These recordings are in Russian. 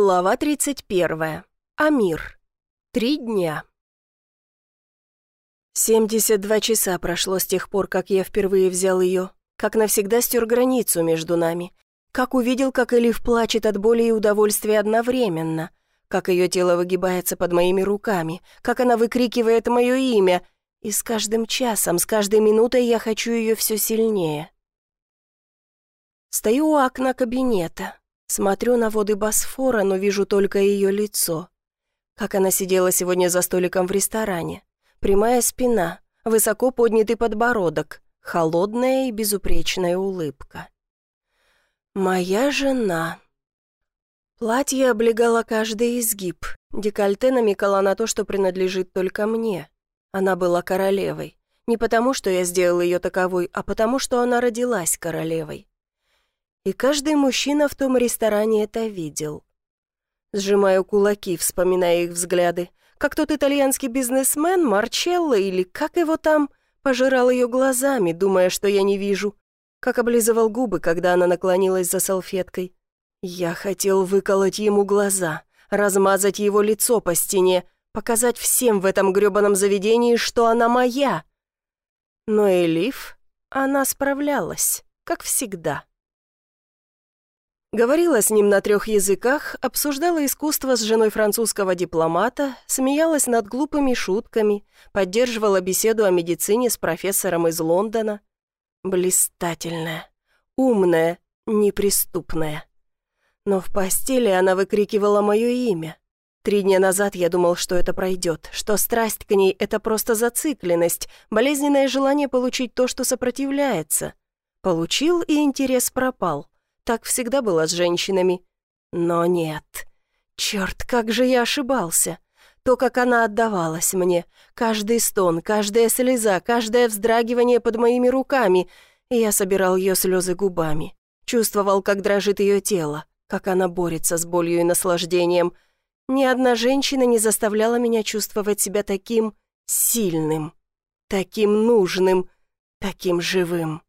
Глава 31. Амир. Три дня. 72 часа прошло с тех пор, как я впервые взял ее, как навсегда стер границу между нами, как увидел, как Элиф плачет от боли и удовольствия одновременно, как ее тело выгибается под моими руками, как она выкрикивает мое имя, и с каждым часом, с каждой минутой я хочу ее все сильнее. Стою у окна кабинета, Смотрю на воды Босфора, но вижу только ее лицо. Как она сидела сегодня за столиком в ресторане. Прямая спина, высоко поднятый подбородок, холодная и безупречная улыбка. «Моя жена». Платье облегало каждый изгиб. Декольте намекало на то, что принадлежит только мне. Она была королевой. Не потому, что я сделал ее таковой, а потому, что она родилась королевой. И каждый мужчина в том ресторане это видел. Сжимаю кулаки, вспоминая их взгляды. Как тот итальянский бизнесмен Марчелло или как его там, пожирал ее глазами, думая, что я не вижу. Как облизывал губы, когда она наклонилась за салфеткой. Я хотел выколоть ему глаза, размазать его лицо по стене, показать всем в этом грёбаном заведении, что она моя. Но Элиф, она справлялась, как всегда. Говорила с ним на трех языках, обсуждала искусство с женой французского дипломата, смеялась над глупыми шутками, поддерживала беседу о медицине с профессором из Лондона. Блистательная, умная, неприступная. Но в постели она выкрикивала мое имя. Три дня назад я думал, что это пройдет, что страсть к ней — это просто зацикленность, болезненное желание получить то, что сопротивляется. Получил, и интерес пропал. Так всегда было с женщинами. Но нет. Черт, как же я ошибался. То, как она отдавалась мне. Каждый стон, каждая слеза, каждое вздрагивание под моими руками. Я собирал ее слезы губами. Чувствовал, как дрожит ее тело, как она борется с болью и наслаждением. Ни одна женщина не заставляла меня чувствовать себя таким сильным, таким нужным, таким живым.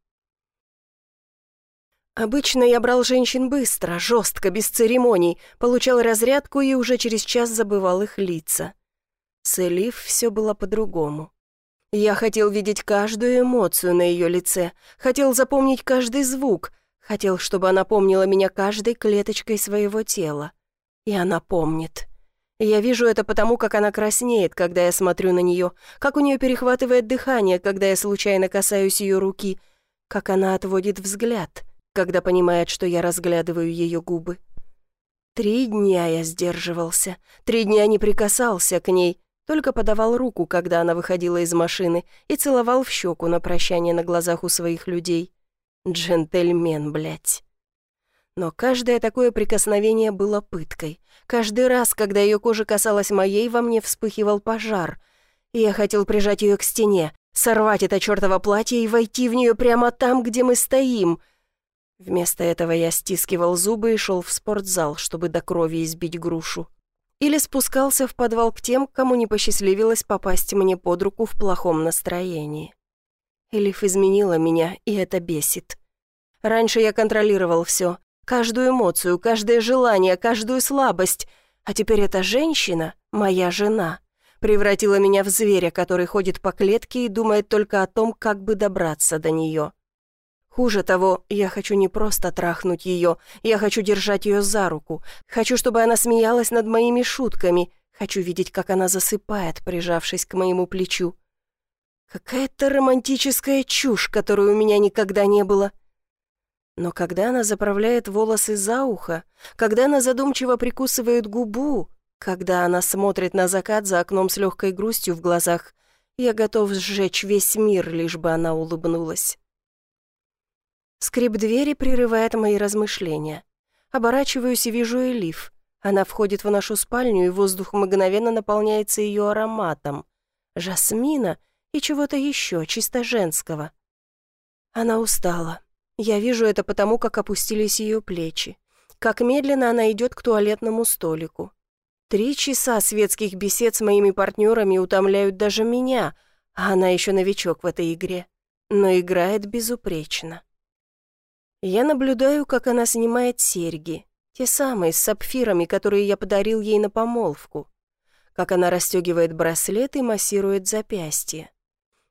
Обычно я брал женщин быстро, жестко, без церемоний, получал разрядку и уже через час забывал их лица. С Элиф все было по-другому. Я хотел видеть каждую эмоцию на ее лице, хотел запомнить каждый звук, хотел, чтобы она помнила меня каждой клеточкой своего тела. И она помнит. Я вижу это потому, как она краснеет, когда я смотрю на нее, как у нее перехватывает дыхание, когда я случайно касаюсь ее руки, как она отводит взгляд — когда понимает, что я разглядываю ее губы. Три дня я сдерживался, три дня не прикасался к ней, только подавал руку, когда она выходила из машины, и целовал в щеку на прощание на глазах у своих людей. Джентльмен, блядь. Но каждое такое прикосновение было пыткой. Каждый раз, когда ее кожа касалась моей, во мне вспыхивал пожар. И я хотел прижать ее к стене, сорвать это чертово платье и войти в нее прямо там, где мы стоим — Вместо этого я стискивал зубы и шел в спортзал, чтобы до крови избить грушу. Или спускался в подвал к тем, кому не посчастливилось попасть мне под руку в плохом настроении. Элиф изменила меня, и это бесит. Раньше я контролировал все, каждую эмоцию, каждое желание, каждую слабость, а теперь эта женщина, моя жена, превратила меня в зверя, который ходит по клетке и думает только о том, как бы добраться до нее. Хуже того, я хочу не просто трахнуть ее, я хочу держать ее за руку, хочу, чтобы она смеялась над моими шутками, хочу видеть, как она засыпает, прижавшись к моему плечу. Какая-то романтическая чушь, которой у меня никогда не было. Но когда она заправляет волосы за ухо, когда она задумчиво прикусывает губу, когда она смотрит на закат за окном с легкой грустью в глазах, я готов сжечь весь мир, лишь бы она улыбнулась. Скрип двери прерывает мои размышления. Оборачиваюсь и вижу Элиф. Она входит в нашу спальню, и воздух мгновенно наполняется ее ароматом. Жасмина и чего-то еще, чисто женского. Она устала. Я вижу это потому, как опустились ее плечи. Как медленно она идет к туалетному столику. Три часа светских бесед с моими партнерами утомляют даже меня, а она еще новичок в этой игре. Но играет безупречно. Я наблюдаю, как она снимает серьги. Те самые, с сапфирами, которые я подарил ей на помолвку. Как она расстегивает браслет и массирует запястье.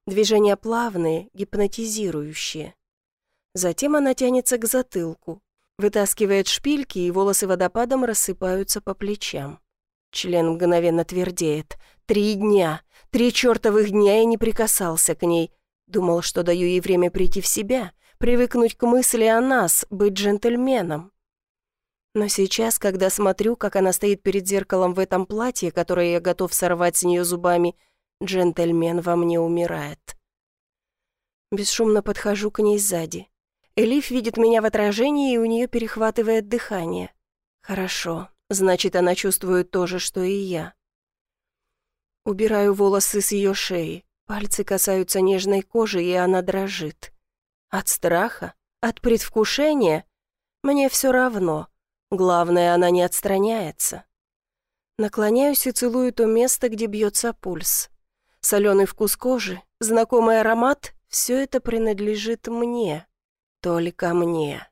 Движения плавные, гипнотизирующие. Затем она тянется к затылку, вытаскивает шпильки, и волосы водопадом рассыпаются по плечам. Член мгновенно твердеет. Три дня, три чертовых дня я не прикасался к ней. Думал, что даю ей время прийти в себя, привыкнуть к мысли о нас, быть джентльменом. Но сейчас, когда смотрю, как она стоит перед зеркалом в этом платье, которое я готов сорвать с нее зубами, джентльмен во мне умирает. Бесшумно подхожу к ней сзади. Элиф видит меня в отражении, и у нее перехватывает дыхание. Хорошо, значит, она чувствует то же, что и я. Убираю волосы с ее шеи. Пальцы касаются нежной кожи, и она дрожит. От страха? От предвкушения? Мне все равно. Главное, она не отстраняется. Наклоняюсь и целую то место, где бьется пульс. Соленый вкус кожи, знакомый аромат — все это принадлежит мне. Только мне.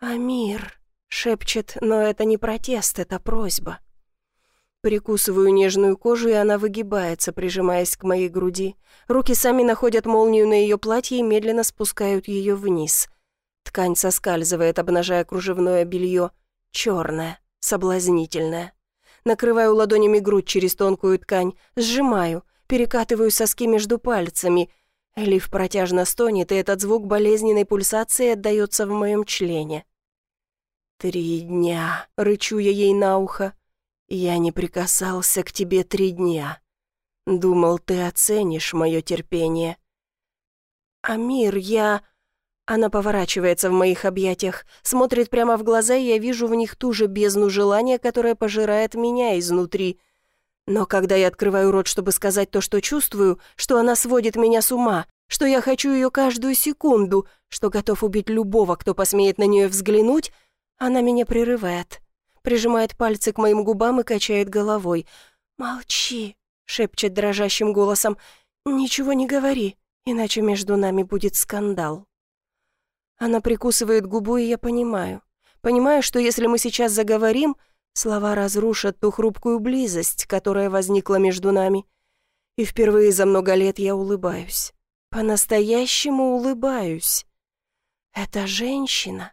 «Амир», — шепчет, но это не протест, это просьба. Прикусываю нежную кожу, и она выгибается, прижимаясь к моей груди. Руки сами находят молнию на ее платье и медленно спускают ее вниз. Ткань соскальзывает, обнажая кружевное белье. Черное, соблазнительное. Накрываю ладонями грудь через тонкую ткань, сжимаю, перекатываю соски между пальцами. Лив протяжно стонет, и этот звук болезненной пульсации отдается в моем члене. «Три дня», — рычу я ей на ухо. «Я не прикасался к тебе три дня. Думал, ты оценишь мое терпение». «Амир, я...» Она поворачивается в моих объятиях, смотрит прямо в глаза, и я вижу в них ту же бездну желания, которое пожирает меня изнутри. Но когда я открываю рот, чтобы сказать то, что чувствую, что она сводит меня с ума, что я хочу ее каждую секунду, что готов убить любого, кто посмеет на нее взглянуть, она меня прерывает прижимает пальцы к моим губам и качает головой. «Молчи», — шепчет дрожащим голосом, — «ничего не говори, иначе между нами будет скандал». Она прикусывает губу, и я понимаю. Понимаю, что если мы сейчас заговорим, слова разрушат ту хрупкую близость, которая возникла между нами. И впервые за много лет я улыбаюсь. По-настоящему улыбаюсь. Эта женщина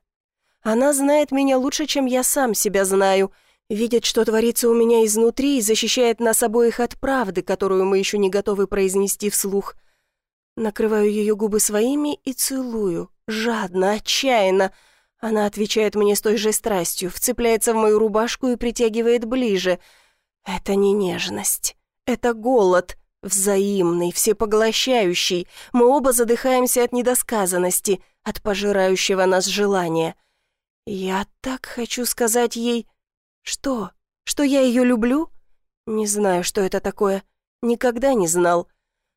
она знает меня лучше, чем я сам себя знаю, видит, что творится у меня изнутри и защищает нас обоих от правды, которую мы еще не готовы произнести вслух. Накрываю ее губы своими и целую, жадно, отчаянно. Она отвечает мне с той же страстью, вцепляется в мою рубашку и притягивает ближе. Это не нежность, это голод, взаимный, всепоглощающий. Мы оба задыхаемся от недосказанности, от пожирающего нас желания. Я так хочу сказать ей... Что? Что я ее люблю? Не знаю, что это такое. Никогда не знал.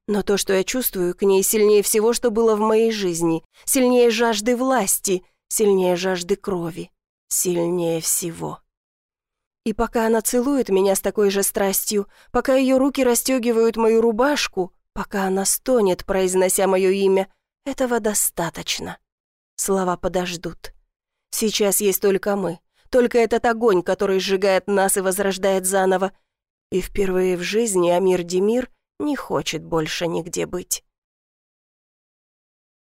Но то, что я чувствую к ней, сильнее всего, что было в моей жизни. Сильнее жажды власти, сильнее жажды крови. Сильнее всего. И пока она целует меня с такой же страстью, пока ее руки расстегивают мою рубашку, пока она стонет, произнося мое имя, этого достаточно. Слова подождут. Сейчас есть только мы, только этот огонь, который сжигает нас и возрождает заново. И впервые в жизни Амир Демир не хочет больше нигде быть.